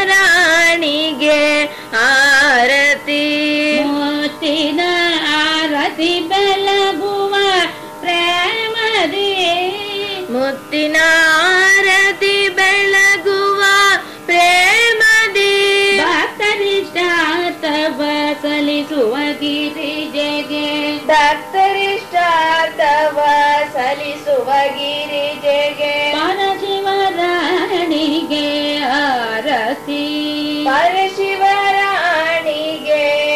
ಪರಶಿವರಾಣಿಗೆ ಆರತಿ ಮುತ್ತಿನ ಆರತಿ ಬೆಳಗುವ ಪ್ರೇಮದಿ ಮುತ್ತಿನ ಆರತಿ ಬೆಳಗುವ ಪ್ರೇಮದಿ ಭಕ್ತರಿಷ್ಟಾರ್ಥವ ಸಲಿಸುವ ಗಿರಿಜೆಗೆ ಭಕ್ತರಿಷ್ಟಾರ್ಥವ ಆರತಿ. ಪರಶಿವರಾಣಿಗೆ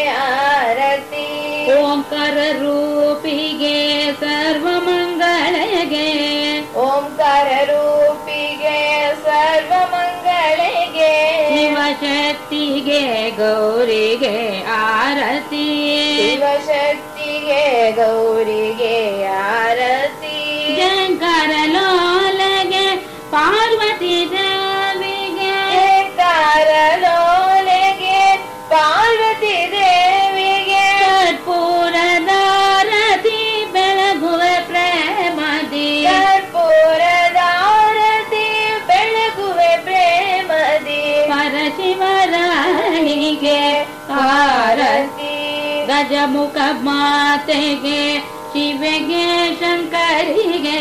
ಆರತಿ. ಓಂಕಾರ ರೂಪಿಗೆ ಸರ್ವಮಂಗಳಗೆ. ಓಂಕಾರ ರೂಪಿಗೆ ಸರ್ವಮಂಗಳಿಗೆ. ಶಿವಶಕ್ತಿಗೆ ಗೌರಿಗೆ ಆರತಿ. ಶಿವಶಕ್ತಿಗೆ ಗೌರಿಗೆ ಆರತಿ. ಪರಶಿವರಾಣಿಗೆ ಆರತಿ ಗಜಮುಖ ಮಾತೆಗೆ ಶಿವೆಗೆ ಶಂಕರಿಗೆ.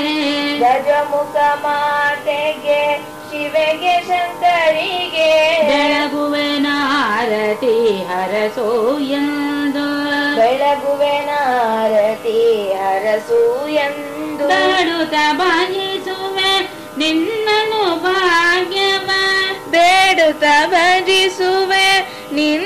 ಗಜಮುಖ ಮಾತೆಗೆ ಶಿವೆಗೆ ಶಂಕರಿಗೆ. ಬೆಳಗುವೆ ನಾರತಿ ಹರಸೋ ಎಂದು. ಬೆಳಗುವೆ ನಾರತಿ ಹರಸೋ ಎಂದು. ತಾಡುತ್ತ ಬಾಯಿಸುವೆ ನಿನ್ನನು ಭಾಗ್ಯವ. ಬೇಡುತ್ತ நின்